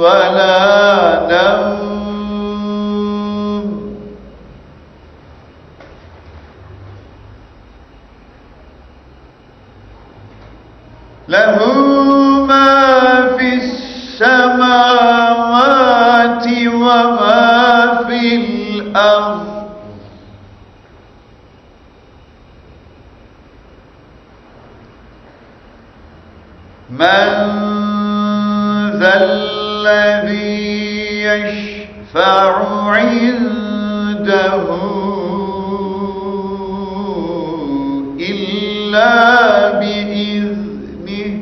ولا نوم. له ما في السماوات وما في الأرض. من ذا الذي يشفع عنده إلا بإذنه.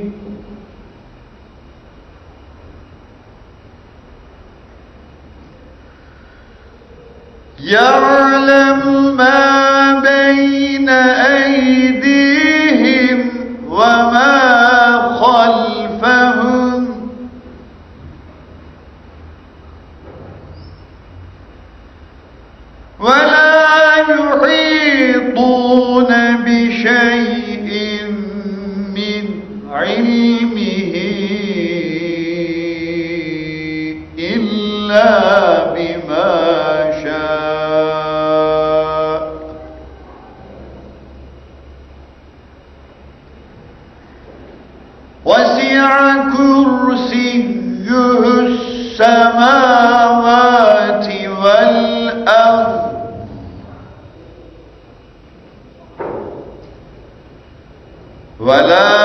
يعلم ما بين أيديهم علمه إلا بما شاء. وسع كرسيه السماوات والأرض. ولا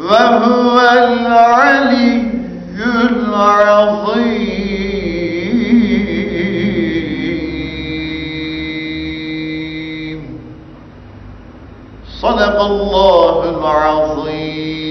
وهو العلي العظيم. صدق الله العظيم.